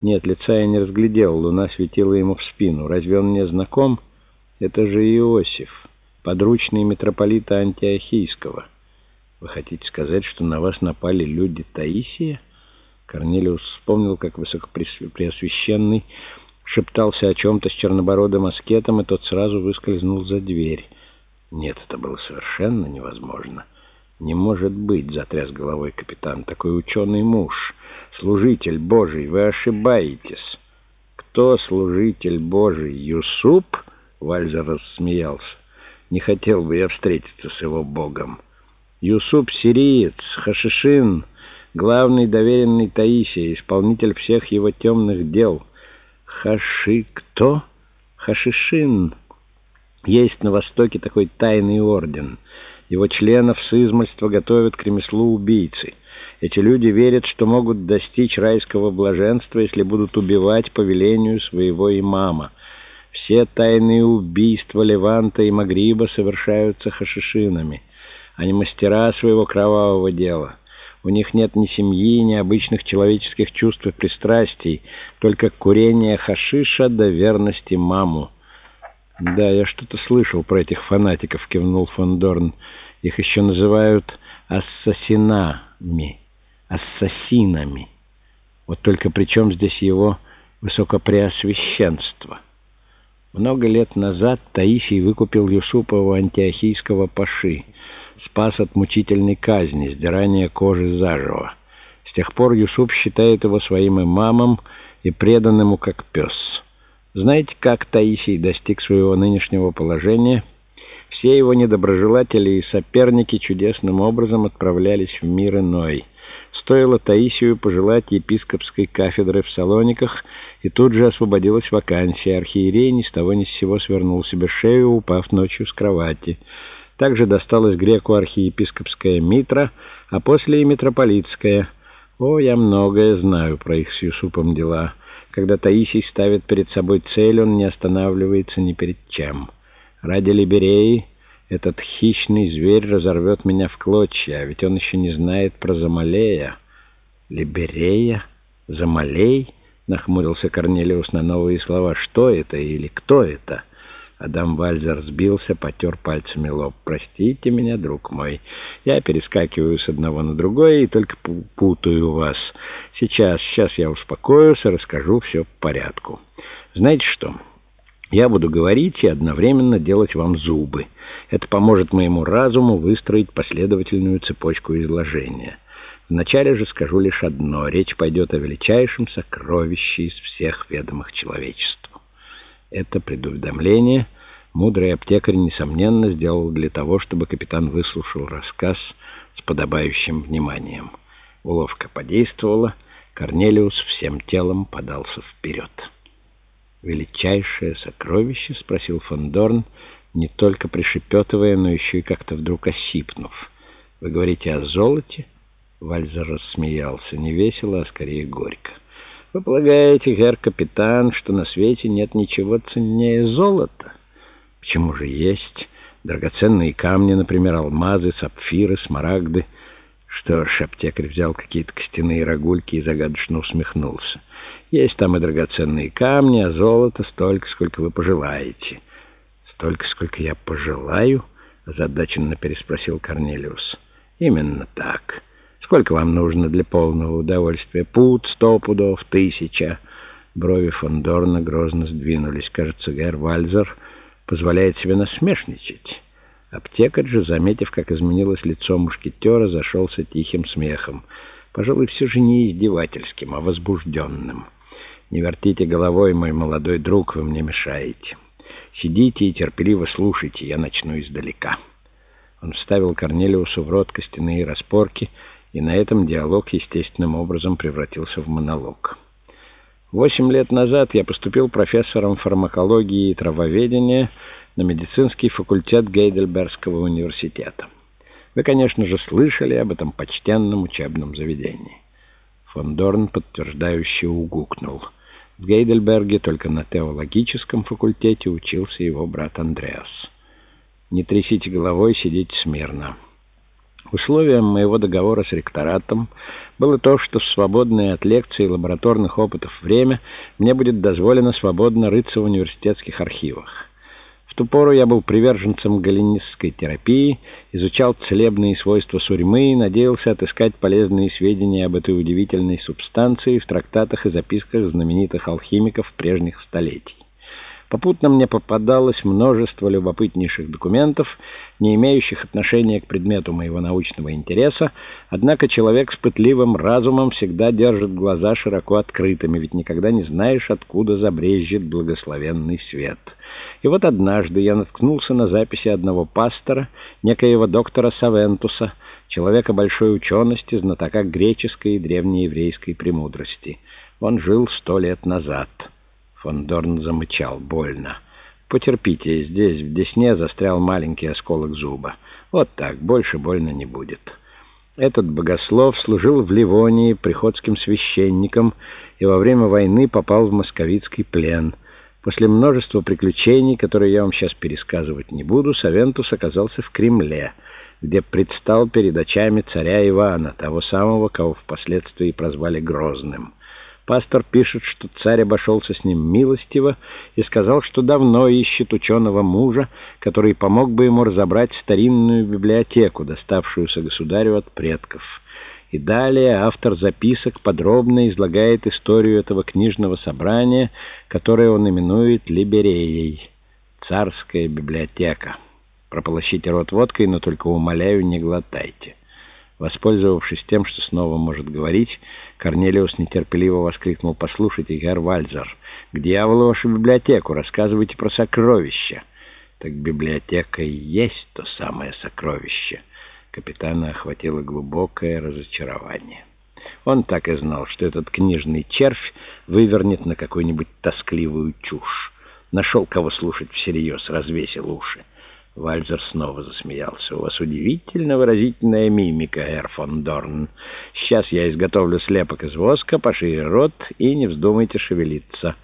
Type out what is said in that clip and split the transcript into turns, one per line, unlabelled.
Нет, лица я не разглядел, луна светила ему в спину. Разве он мне знаком? Это же Иосиф, подручный митрополита Антиохийского. Вы хотите сказать, что на вас напали люди Таисия? Корнелиус вспомнил, как высокопреосвященный шептался о чем-то с чернобородым аскетом, и тот сразу выскользнул за дверь. Нет, это было совершенно невозможно. «Не может быть», — затряс головой капитан, — «такой ученый муж, служитель Божий, вы ошибаетесь». «Кто служитель Божий? Юсуп?» — Вальзер рассмеялся. «Не хотел бы я встретиться с его богом». «Юсуп — сириец, Хашишин, главный доверенный Таисия, исполнитель всех его темных дел». «Хаши кто?» «Хашишин. Есть на Востоке такой тайный орден». Его членов с измольства готовят к ремеслу убийцы. Эти люди верят, что могут достичь райского блаженства, если будут убивать по велению своего имама. Все тайные убийства Леванта и Магриба совершаются хашишинами. Они мастера своего кровавого дела. У них нет ни семьи, ни обычных человеческих чувств и пристрастий, только курение хашиша до верности маму. «Да, я что-то слышал про этих фанатиков», — кивнул фон Дорн. «Их еще называют ассасинами, ассасинами. Вот только при чем здесь его высокопреосвященство?» Много лет назад Таисий выкупил Юсупова антиохийского паши, спас от мучительной казни, сдирания кожи заживо. С тех пор Юсуп считает его своим имамом и предан ему как пес. Знаете, как Таисий достиг своего нынешнего положения? Все его недоброжелатели и соперники чудесным образом отправлялись в мир иной. Стоило Таисию пожелать епископской кафедры в Салониках, и тут же освободилась вакансия. Архиерей ни с того ни с сего свернул себе шею, упав ночью с кровати. Также досталась греку архиепископская митра, а после и митрополитская. О, я многое знаю про их с Юсупом дела. Когда Таисий ставит перед собой цель, он не останавливается ни перед чем. Ради Либереи этот хищный зверь разорвет меня в клочья, а ведь он еще не знает про Замалея. Либерея? Замалей? Нахмурился Корнелиус на новые слова. Что это или кто это? Адам Вальзер сбился, потер пальцами лоб. «Простите меня, друг мой. Я перескакиваю с одного на другое и только путаю вас. Сейчас, сейчас я успокоюсь и расскажу все по порядку. Знаете что? Я буду говорить и одновременно делать вам зубы. Это поможет моему разуму выстроить последовательную цепочку изложения. Вначале же скажу лишь одно. Речь пойдет о величайшем сокровище из всех ведомых человечеству. Это предуведомление мудрый аптекарь, несомненно, сделал для того, чтобы капитан выслушал рассказ с подобающим вниманием. Уловка подействовала, Корнелиус всем телом подался вперед. «Величайшее сокровище?» — спросил фон Дорн, не только пришепетывая, но еще и как-то вдруг осипнув. «Вы говорите о золоте?» Вальзер рассмеялся, не весело, а скорее горько. «Вы полагаете, гер-капитан, что на свете нет ничего ценнее золота?» «Почему же есть? Драгоценные камни, например, алмазы, сапфиры, смарагды». Что ж, аптекарь взял какие-то костяные рогульки и загадочно усмехнулся. Есть там и драгоценные камни, а золото столько, сколько вы пожелаете. Столько, сколько я пожелаю? Озадаченно переспросил Корнелиус. Именно так. Сколько вам нужно для полного удовольствия? Пут, сто пудов, тысяча. Брови фон Дорна грозно сдвинулись. Кажется, Гер Вальзер позволяет себе насмешничать. Аптекарь же, заметив, как изменилось лицо мушкетера, зашелся тихим смехом. Пожалуй, все же не издевательским, а возбужденным. «Не вертите головой, мой молодой друг, вы мне мешаете. Сидите и терпеливо слушайте, я начну издалека». Он вставил Корнелиусу в рот костяные распорки, и на этом диалог естественным образом превратился в монолог. Восемь лет назад я поступил профессором фармакологии и травоведения на медицинский факультет Гейдельбергского университета. Вы, конечно же, слышали об этом почтенном учебном заведении. Фон Дорн подтверждающе угукнул. В Гейдельберге только на теологическом факультете учился его брат Андреас. Не трясите головой, сидите смирно. Условием моего договора с ректоратом было то, что в свободное от лекций и лабораторных опытов время мне будет дозволено свободно рыться в университетских архивах. В ту пору я был приверженцем галинистской терапии, изучал целебные свойства сурьмы и надеялся отыскать полезные сведения об этой удивительной субстанции в трактатах и записках знаменитых алхимиков прежних столетий. Попутно мне попадалось множество любопытнейших документов, не имеющих отношения к предмету моего научного интереса, однако человек с пытливым разумом всегда держит глаза широко открытыми, ведь никогда не знаешь, откуда забрежет благословенный свет. И вот однажды я наткнулся на записи одного пастора, некоего доктора Савентуса, человека большой учености, знатока греческой и древнееврейской премудрости. Он жил сто лет назад». Фон Дорн замычал больно. «Потерпите, здесь в десне застрял маленький осколок зуба. Вот так, больше больно не будет». Этот богослов служил в Ливонии приходским священником и во время войны попал в московицкий плен. После множества приключений, которые я вам сейчас пересказывать не буду, Савентус оказался в Кремле, где предстал перед очами царя Ивана, того самого, кого впоследствии прозвали Грозным. Пастор пишет, что царь обошелся с ним милостиво и сказал, что давно ищет ученого мужа, который помог бы ему разобрать старинную библиотеку, доставшуюся государю от предков. И далее автор записок подробно излагает историю этого книжного собрания, которое он именует «Либереей» — «Царская библиотека». Прополощите рот водкой, но только умоляю, не глотайте. Воспользовавшись тем, что снова может говорить, Корнелиус нетерпеливо воскликнул. «Послушайте, Герр Вальзер, к дьяволу вашу библиотеку, рассказывайте про сокровища». «Так библиотека и есть то самое сокровище». Капитана охватило глубокое разочарование. Он так и знал, что этот книжный червь вывернет на какую-нибудь тоскливую чушь. Нашел кого слушать всерьез, развесил уши. Вальзер снова засмеялся. «У вас удивительно выразительная мимика, Эр фон Дорн. Сейчас я изготовлю слепок из воска, пошире рот и не вздумайте шевелиться».